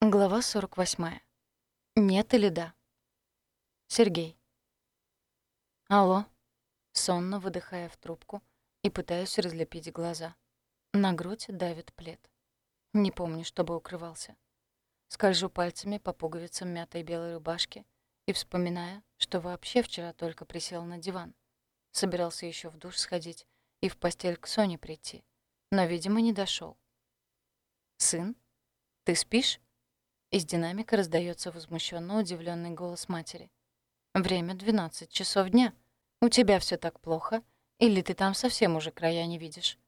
Глава 48. Нет или да? Сергей. Алло. Сонно выдыхая в трубку и пытаюсь разлепить глаза. На грудь давит плед. Не помню, чтобы укрывался. Скольжу пальцами по пуговицам мятой белой рубашки и вспоминая, что вообще вчера только присел на диван. Собирался еще в душ сходить и в постель к Соне прийти, но, видимо, не дошел. «Сын, ты спишь?» Из динамика раздается возмущенно удивленный голос матери. «Время 12 часов дня. У тебя все так плохо? Или ты там совсем уже края не видишь?»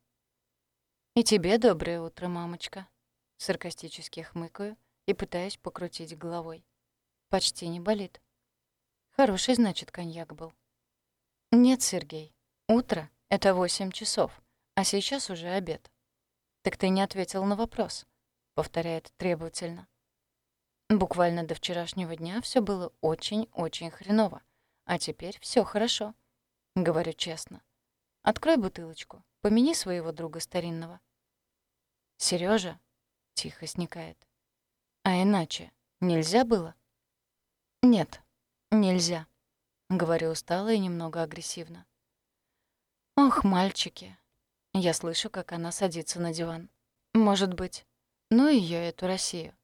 «И тебе доброе утро, мамочка», — саркастически хмыкаю и пытаюсь покрутить головой. «Почти не болит». «Хороший, значит, коньяк был». «Нет, Сергей, утро — это 8 часов, а сейчас уже обед». «Так ты не ответил на вопрос», — повторяет требовательно. Буквально до вчерашнего дня все было очень-очень хреново, а теперь все хорошо. Говорю честно. Открой бутылочку, помяни своего друга старинного. Сережа тихо сникает. А иначе нельзя было? Нет, нельзя, говорю устало и немного агрессивно. Ох, мальчики. Я слышу, как она садится на диван. Может быть, ну ее эту Россию.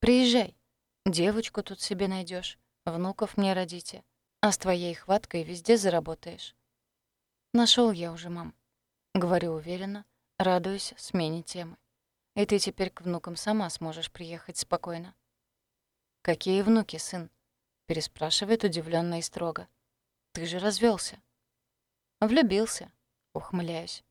Приезжай. Девочку тут себе найдешь, внуков мне родите, а с твоей хваткой везде заработаешь. Нашел я уже, мам. Говорю уверенно, радуюсь смене темы. И ты теперь к внукам сама сможешь приехать спокойно. «Какие внуки, сын?» — переспрашивает удивленно и строго. «Ты же развелся. «Влюбился», — ухмыляюсь.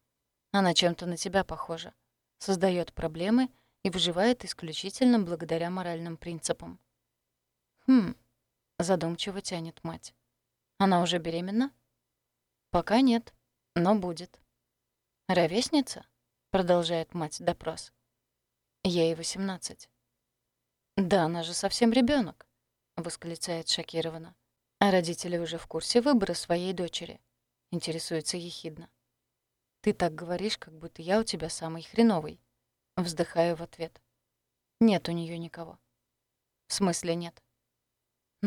«Она чем-то на тебя похожа. Создает проблемы и выживает исключительно благодаря моральным принципам. «Хм...» — задумчиво тянет мать. «Она уже беременна?» «Пока нет, но будет». «Ровесница?» — продолжает мать допрос. «Ей восемнадцать». «Да она же совсем ребенок, восклицает шокированно. «А родители уже в курсе выбора своей дочери?» — интересуется ехидно. «Ты так говоришь, как будто я у тебя самый хреновый». Вздыхаю в ответ. «Нет у нее никого». «В смысле нет?»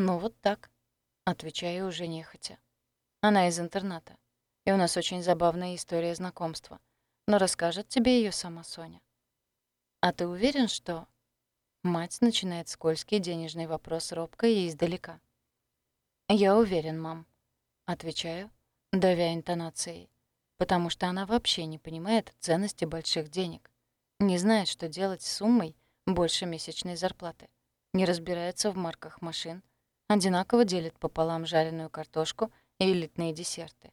«Ну вот так», — отвечаю уже нехотя. Она из интерната, и у нас очень забавная история знакомства, но расскажет тебе ее сама Соня. А ты уверен, что... Мать начинает скользкий денежный вопрос робко и издалека. «Я уверен, мам», — отвечаю, давя интонацией, потому что она вообще не понимает ценности больших денег, не знает, что делать с суммой больше месячной зарплаты, не разбирается в марках машин, одинаково делит пополам жареную картошку и элитные десерты.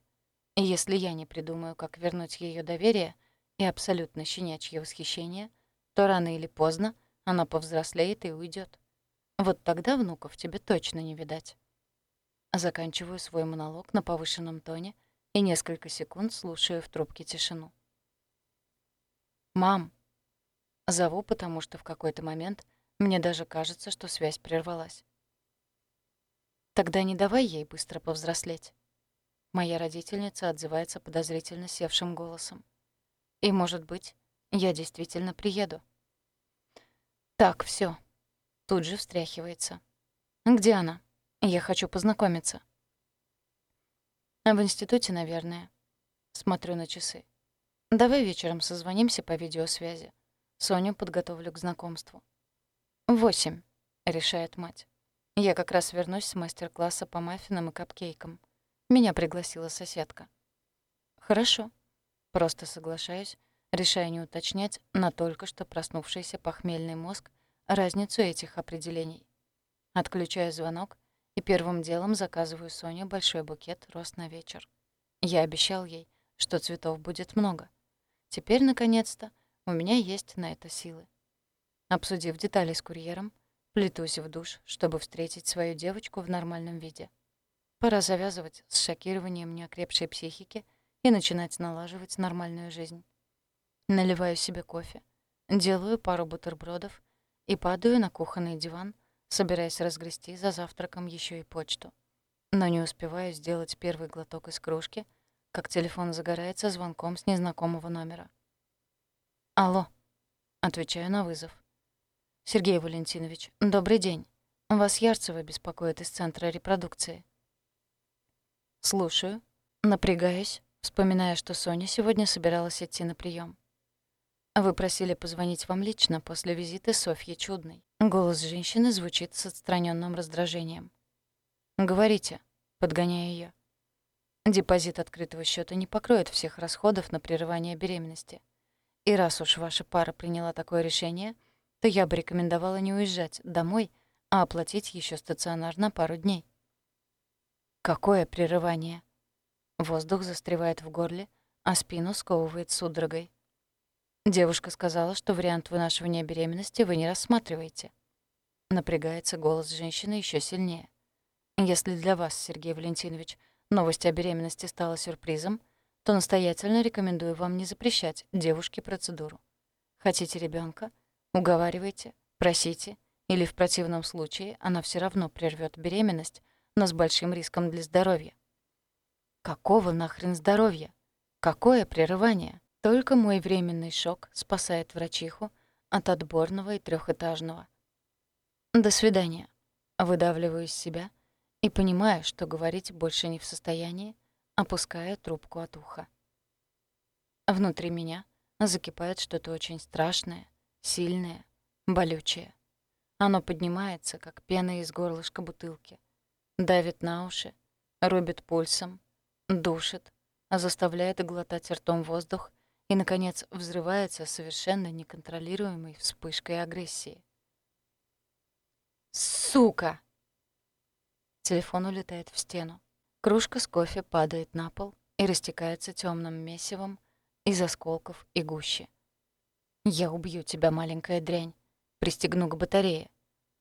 И если я не придумаю, как вернуть ее доверие и абсолютно щенячье восхищение, то рано или поздно она повзрослеет и уйдет. Вот тогда внуков тебе точно не видать. Заканчиваю свой монолог на повышенном тоне и несколько секунд слушаю в трубке тишину. «Мам!» Зову, потому что в какой-то момент мне даже кажется, что связь прервалась. Тогда не давай ей быстро повзрослеть. Моя родительница отзывается подозрительно севшим голосом. И, может быть, я действительно приеду. Так, все. Тут же встряхивается. Где она? Я хочу познакомиться. В институте, наверное. Смотрю на часы. Давай вечером созвонимся по видеосвязи. Соню подготовлю к знакомству. «Восемь», — решает мать. Я как раз вернусь с мастер-класса по маффинам и капкейкам. Меня пригласила соседка. Хорошо. Просто соглашаюсь, решая не уточнять на только что проснувшийся похмельный мозг разницу этих определений. Отключаю звонок и первым делом заказываю Соне большой букет роз на вечер. Я обещал ей, что цветов будет много. Теперь, наконец-то, у меня есть на это силы. Обсудив детали с курьером, Плетусь в душ, чтобы встретить свою девочку в нормальном виде. Пора завязывать с шокированием неокрепшей психики и начинать налаживать нормальную жизнь. Наливаю себе кофе, делаю пару бутербродов и падаю на кухонный диван, собираясь разгрести за завтраком еще и почту. Но не успеваю сделать первый глоток из кружки, как телефон загорается звонком с незнакомого номера. «Алло», — отвечаю на вызов. Сергей Валентинович, добрый день. Вас Ярцева беспокоит из Центра репродукции. Слушаю. Напрягаюсь, вспоминая, что Соня сегодня собиралась идти на прием. Вы просили позвонить вам лично после визита Софьи Чудной. Голос женщины звучит с отстраненным раздражением. «Говорите», — подгоняю я. Депозит открытого счета не покроет всех расходов на прерывание беременности. И раз уж ваша пара приняла такое решение, то я бы рекомендовала не уезжать домой, а оплатить еще стационар на пару дней. Какое прерывание? Воздух застревает в горле, а спину сковывает судорогой. Девушка сказала, что вариант вынашивания беременности вы не рассматриваете. Напрягается голос женщины еще сильнее. Если для вас, Сергей Валентинович, новость о беременности стала сюрпризом, то настоятельно рекомендую вам не запрещать девушке процедуру. Хотите ребенка? Уговаривайте, просите, или в противном случае она все равно прервет беременность, но с большим риском для здоровья. Какого нахрен здоровья? Какое прерывание? Только мой временный шок спасает врачиху от отборного и трехэтажного. До свидания. Выдавливаю из себя и понимаю, что говорить больше не в состоянии, опуская трубку от уха. Внутри меня закипает что-то очень страшное, сильное, болючее. Оно поднимается, как пена из горлышка бутылки, давит на уши, рубит пульсом, душит, заставляет глотать ртом воздух и, наконец, взрывается совершенно неконтролируемой вспышкой агрессии. «Сука!» Телефон улетает в стену. Кружка с кофе падает на пол и растекается темным месивом из осколков и гущи. Я убью тебя, маленькая дрянь. Пристегну к батарее.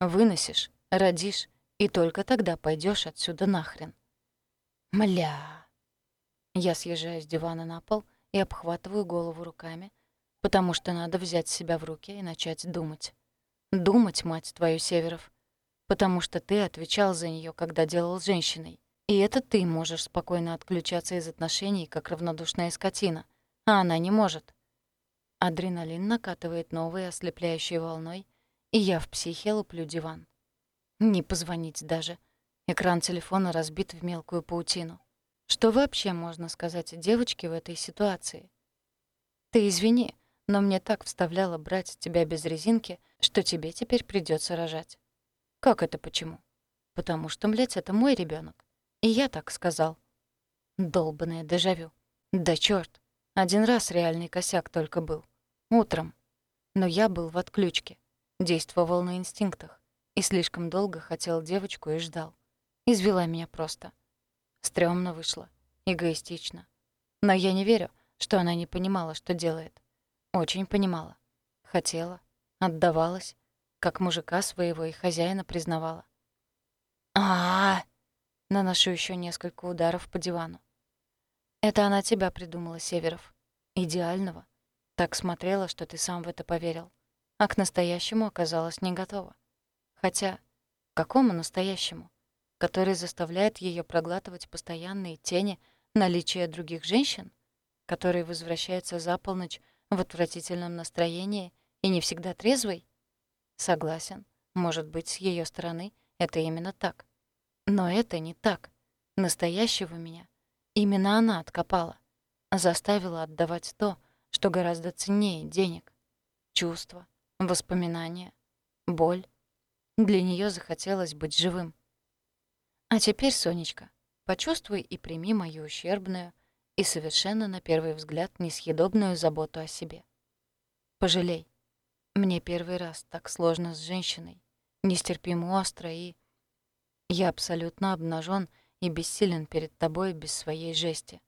Выносишь, родишь, и только тогда пойдешь отсюда нахрен. Мля. Я съезжаю с дивана на пол и обхватываю голову руками, потому что надо взять себя в руки и начать думать. Думать, мать твою, Северов. Потому что ты отвечал за нее, когда делал женщиной. И это ты можешь спокойно отключаться из отношений, как равнодушная скотина, а она не может. Адреналин накатывает новой ослепляющей волной, и я в психе луплю диван. Не позвонить даже. Экран телефона разбит в мелкую паутину. Что вообще можно сказать девочке в этой ситуации? Ты извини, но мне так вставляло брать тебя без резинки, что тебе теперь придется рожать. Как это почему? Потому что, блядь, это мой ребенок. И я так сказал. Долбанное дежавю. Да чёрт. Один раз реальный косяк только был. Утром. Но я был в отключке. Действовал на инстинктах. И слишком долго хотел девочку и ждал. Извела меня просто. Стрёмно вышло. Эгоистично. Но я не верю, что она не понимала, что делает. Очень понимала. Хотела. Отдавалась. Как мужика своего и хозяина признавала. а, -а, Наношу еще несколько ударов по дивану. Это она тебя придумала, Северов. Идеального. Так смотрела, что ты сам в это поверил. А к настоящему оказалась не готова. Хотя, к какому настоящему? Который заставляет ее проглатывать постоянные тени наличия других женщин? Который возвращается за полночь в отвратительном настроении и не всегда трезвый? Согласен. Может быть, с ее стороны это именно так. Но это не так. Настоящего меня именно она откопала. Заставила отдавать то, что гораздо ценнее денег. Чувства, воспоминания, боль. Для нее захотелось быть живым. А теперь, Сонечка, почувствуй и прими мою ущербную и совершенно на первый взгляд несъедобную заботу о себе. Пожалей. Мне первый раз так сложно с женщиной, нестерпимо остро и... Я абсолютно обнажен и бессилен перед тобой без своей жести.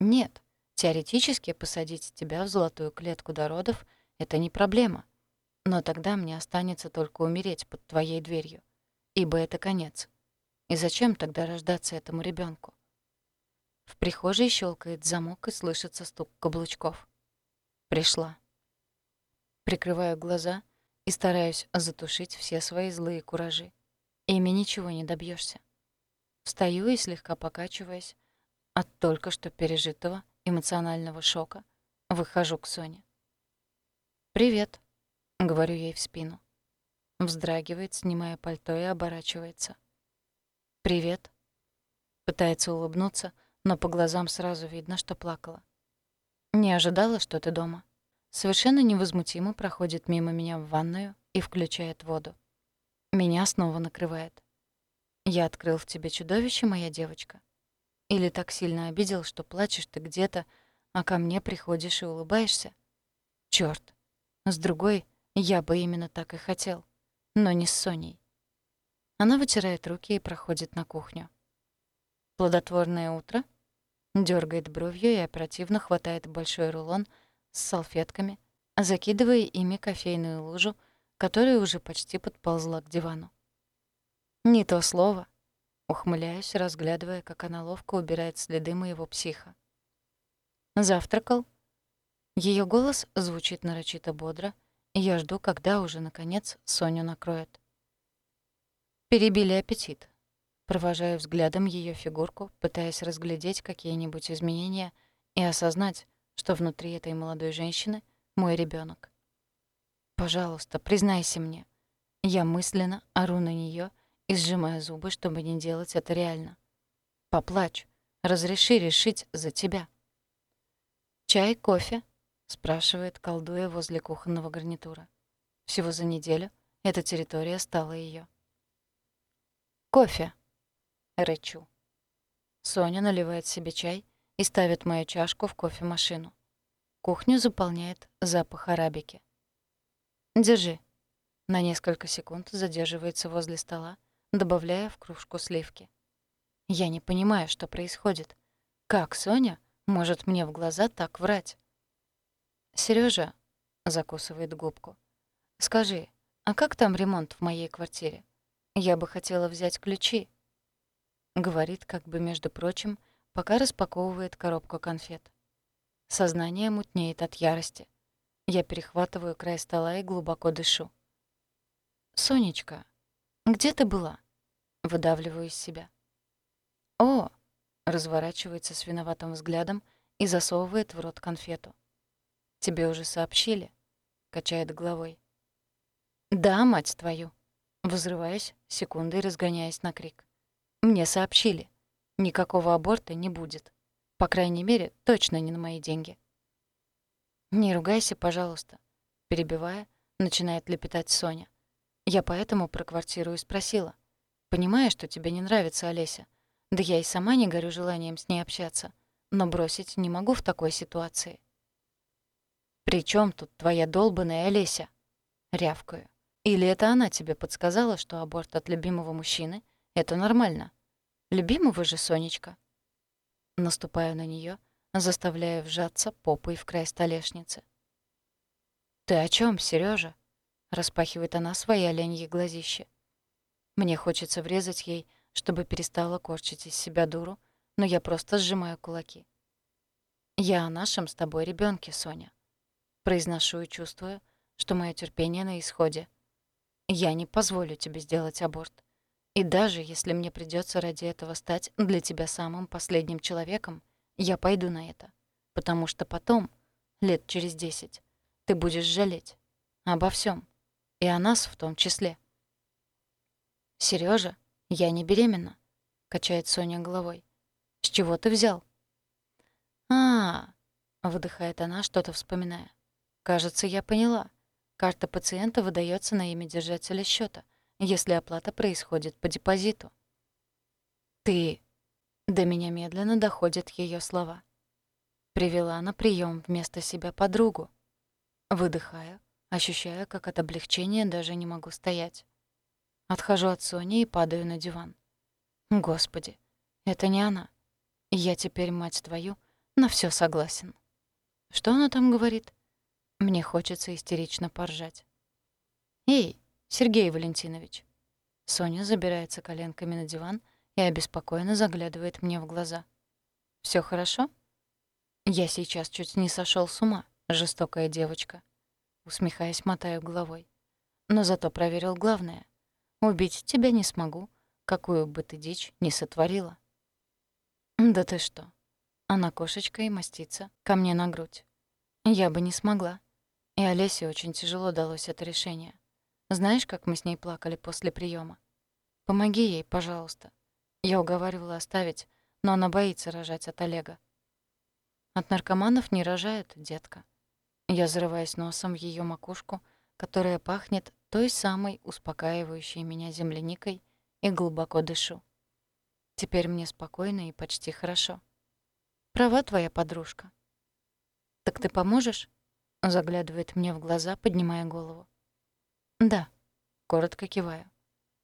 Нет, Теоретически посадить тебя в золотую клетку до родов — это не проблема. Но тогда мне останется только умереть под твоей дверью, ибо это конец. И зачем тогда рождаться этому ребенку? В прихожей щелкает замок и слышится стук каблучков. Пришла. Прикрываю глаза и стараюсь затушить все свои злые куражи. Ими ничего не добьешься. Встаю и, слегка покачиваясь, от только что пережитого, эмоционального шока, выхожу к Соне. «Привет», — говорю ей в спину. вздрагивает, снимая пальто и оборачивается. «Привет». Пытается улыбнуться, но по глазам сразу видно, что плакала. «Не ожидала, что ты дома». Совершенно невозмутимо проходит мимо меня в ванную и включает воду. Меня снова накрывает. «Я открыл в тебе чудовище, моя девочка. Или так сильно обидел, что плачешь ты где-то, а ко мне приходишь и улыбаешься? Чёрт. С другой, я бы именно так и хотел. Но не с Соней. Она вытирает руки и проходит на кухню. «Плодотворное утро?» Дёргает бровью и оперативно хватает большой рулон с салфетками, закидывая ими кофейную лужу, которая уже почти подползла к дивану. «Не то слово», — ухмыляюсь, разглядывая, как она ловко убирает следы моего психа. «Завтракал?» Её голос звучит нарочито бодро, и я жду, когда уже, наконец, Соню накроет. Перебили аппетит. Провожаю взглядом её фигурку, пытаясь разглядеть какие-нибудь изменения и осознать, что внутри этой молодой женщины мой ребёнок. Пожалуйста, признайся мне. Я мысленно ору на неё и сжимаю зубы, чтобы не делать это реально. Поплачь. Разреши решить за тебя. «Чай, кофе?» — спрашивает, колдуя возле кухонного гарнитура. Всего за неделю эта территория стала её. «Кофе!» — рычу. Соня наливает себе чай и ставит мою чашку в кофемашину. Кухню заполняет запах арабики. «Держи». На несколько секунд задерживается возле стола, добавляя в кружку сливки. Я не понимаю, что происходит. Как Соня может мне в глаза так врать? Сережа закусывает губку. «Скажи, а как там ремонт в моей квартире? Я бы хотела взять ключи». Говорит, как бы между прочим, пока распаковывает коробку конфет. Сознание мутнеет от ярости. Я перехватываю край стола и глубоко дышу. «Сонечка, где ты была?» Выдавливаю из себя. «О!» — разворачивается с виноватым взглядом и засовывает в рот конфету. «Тебе уже сообщили?» — качает головой. «Да, мать твою!» — взрываясь, секундой разгоняясь на крик. «Мне сообщили. Никакого аборта не будет. По крайней мере, точно не на мои деньги». «Не ругайся, пожалуйста», — перебивая, начинает лепетать Соня. «Я поэтому про квартиру и спросила. Понимаю, что тебе не нравится Олеся. Да я и сама не горю желанием с ней общаться. Но бросить не могу в такой ситуации». «При чем тут твоя долбанная Олеся?» Рявкаю. «Или это она тебе подсказала, что аборт от любимого мужчины — это нормально? Любимого же, Сонечка?» Наступаю на нее заставляя вжаться попой в край столешницы. «Ты о чем, Сережа? распахивает она свои оленьи глазища. Мне хочется врезать ей, чтобы перестала корчить из себя дуру, но я просто сжимаю кулаки. «Я о нашем с тобой ребенке, Соня». Произношу и чувствую, что мое терпение на исходе. Я не позволю тебе сделать аборт. И даже если мне придется ради этого стать для тебя самым последним человеком — я пойду на это, потому что потом, лет через десять, ты будешь жалеть обо всем, и о нас в том числе. Сережа, я не беременна, качает Соня головой. С чего ты взял? А, -а, -а выдыхает она, что-то вспоминая. Кажется, я поняла. Карта пациента выдается на имя держателя счета, если оплата происходит по депозиту. Ты до меня медленно доходят ее слова. Привела на прием вместо себя подругу. Выдыхаю, ощущая, как от облегчения даже не могу стоять. Отхожу от Сони и падаю на диван. Господи, это не она. Я теперь, мать твою, на все согласен. Что она там говорит? Мне хочется истерично поржать. «Эй, Сергей Валентинович!» Соня забирается коленками на диван — и обеспокоенно заглядывает мне в глаза. Все хорошо?» «Я сейчас чуть не сошел с ума, жестокая девочка», усмехаясь, мотаю головой. «Но зато проверил главное. Убить тебя не смогу, какую бы ты дичь ни сотворила». «Да ты что?» Она кошечкой мастится ко мне на грудь. Я бы не смогла. И Олесе очень тяжело далось это решение. Знаешь, как мы с ней плакали после приема? Помоги ей, пожалуйста. Я уговаривала оставить, но она боится рожать от Олега. От наркоманов не рожают, детка. Я зарываюсь носом в ее макушку, которая пахнет той самой успокаивающей меня земляникой, и глубоко дышу. Теперь мне спокойно и почти хорошо. Права твоя подружка. «Так ты поможешь?» — заглядывает мне в глаза, поднимая голову. «Да», — коротко киваю.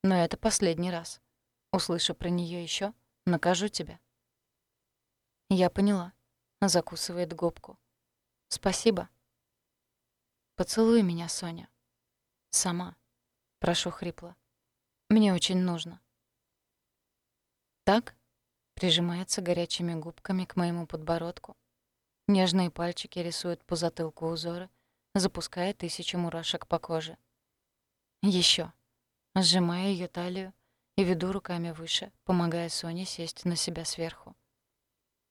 «Но это последний раз. Услышу про нее еще, накажу тебя». «Я поняла», — закусывает губку. «Спасибо». «Поцелуй меня, Соня». «Сама», — прошу хрипло. «Мне очень нужно». «Так?» — прижимается горячими губками к моему подбородку, Нежные пальчики рисуют по затылку узоры, запуская тысячи мурашек по коже. Еще, Сжимая ее талию и веду руками выше, помогая Соне сесть на себя сверху.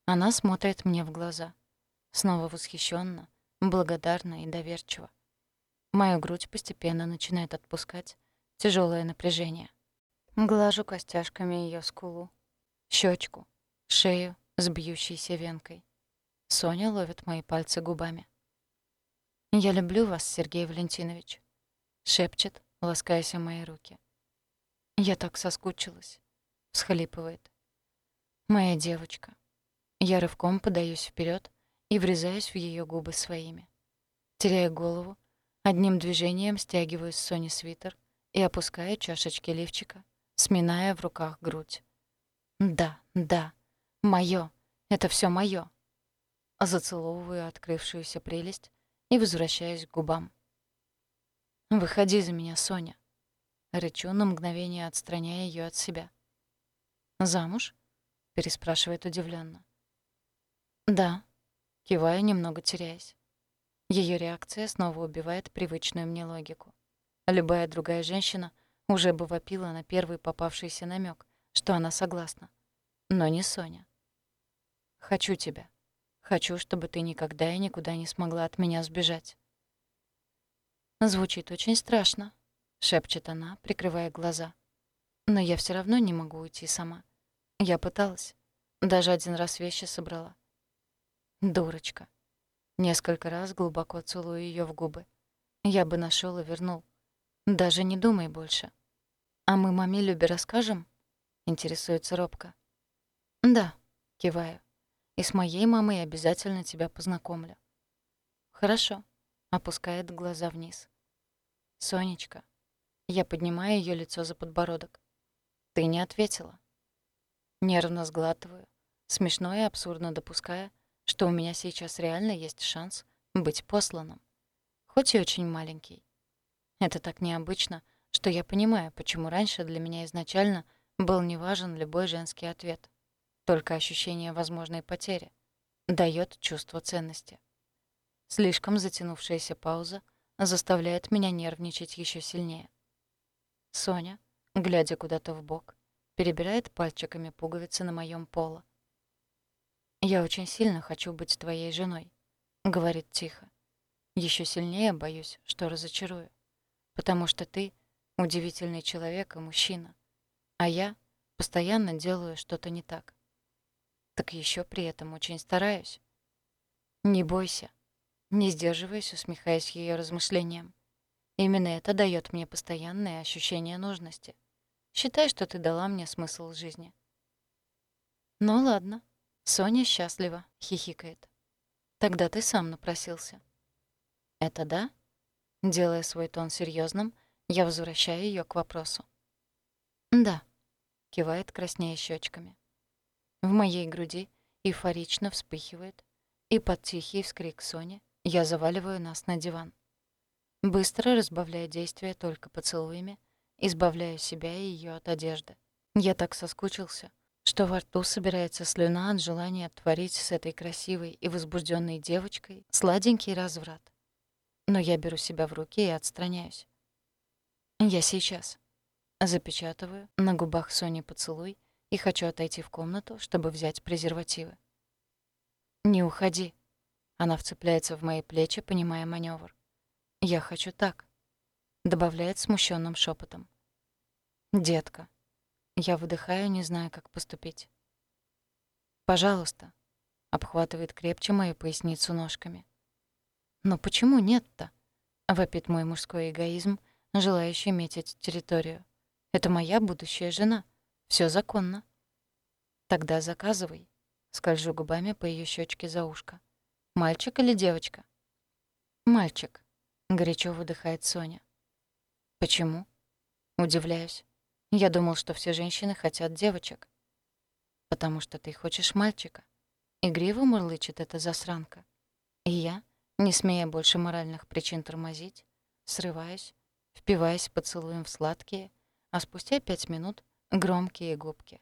Она смотрит мне в глаза. Снова восхищенно, благодарна и доверчиво. Мою грудь постепенно начинает отпускать тяжелое напряжение. Глажу костяшками ее скулу, щечку, шею с бьющейся венкой. Соня ловит мои пальцы губами. «Я люблю вас, Сергей Валентинович», — шепчет, ласкаясь о мои руки. «Я так соскучилась», — всхлипывает. «Моя девочка». Я рывком подаюсь вперед и врезаюсь в ее губы своими. Теряя голову, одним движением стягиваю с Сони свитер и опускаю чашечки лифчика, сминая в руках грудь. «Да, да, моё, это все моё зацеловываю открывшуюся прелесть и возвращаюсь к губам. «Выходи за меня, Соня!» Рычу на мгновение, отстраняя ее от себя. «Замуж?» — переспрашивает удивленно. «Да», — кивая, немного теряясь. Ее реакция снова убивает привычную мне логику. Любая другая женщина уже бы вопила на первый попавшийся намек, что она согласна. Но не Соня. «Хочу тебя», Хочу, чтобы ты никогда и никуда не смогла от меня сбежать». «Звучит очень страшно», — шепчет она, прикрывая глаза. «Но я все равно не могу уйти сама. Я пыталась. Даже один раз вещи собрала». «Дурочка». Несколько раз глубоко целую ее в губы. Я бы нашел и вернул. Даже не думай больше. «А мы маме Любе расскажем?» — интересуется робко. «Да», — киваю. И с моей мамой обязательно тебя познакомлю». «Хорошо», — опускает глаза вниз. «Сонечка». Я поднимаю ее лицо за подбородок. «Ты не ответила». Нервно сглатываю, смешно и абсурдно допуская, что у меня сейчас реально есть шанс быть посланным. Хоть и очень маленький. Это так необычно, что я понимаю, почему раньше для меня изначально был неважен любой женский ответ. Только ощущение возможной потери дает чувство ценности. Слишком затянувшаяся пауза заставляет меня нервничать еще сильнее. Соня, глядя куда-то в бок, перебирает пальчиками пуговицы на моем поло. «Я очень сильно хочу быть твоей женой», — говорит тихо. Еще сильнее боюсь, что разочарую, потому что ты — удивительный человек и мужчина, а я постоянно делаю что-то не так так еще при этом очень стараюсь. Не бойся. Не сдерживаясь, усмехаясь ее размышлениям. Именно это дает мне постоянное ощущение нужности. Считай, что ты дала мне смысл жизни. Ну ладно. Соня счастлива, хихикает. Тогда ты сам напросился. Это да? Делая свой тон серьезным, я возвращаю ее к вопросу. Да, кивает краснея щечками. В моей груди эйфорично вспыхивает, и под тихий вскрик Сони я заваливаю нас на диван. Быстро разбавляя действия только поцелуями, избавляю себя и ее от одежды. Я так соскучился, что во рту собирается слюна от желания творить с этой красивой и возбужденной девочкой сладенький разврат. Но я беру себя в руки и отстраняюсь. Я сейчас. Запечатываю на губах Сони поцелуй и хочу отойти в комнату, чтобы взять презервативы. «Не уходи». Она вцепляется в мои плечи, понимая маневр. «Я хочу так». добавляет смущенным шепотом. «Детка». Я выдыхаю, не зная, как поступить. «Пожалуйста», — обхватывает крепче мою поясницу ножками. «Но почему нет-то?» — вопит мой мужской эгоизм, желающий метить территорию. «Это моя будущая жена. Все законно». «Тогда заказывай», — скольжу губами по ее щечке за ушко. «Мальчик или девочка?» «Мальчик», — горячо выдыхает Соня. «Почему?» Удивляюсь. Я думал, что все женщины хотят девочек. «Потому что ты хочешь мальчика». Игриво мурлычет эта засранка. И я, не смея больше моральных причин тормозить, срываюсь, впиваясь поцелуем в сладкие, а спустя пять минут — громкие губки.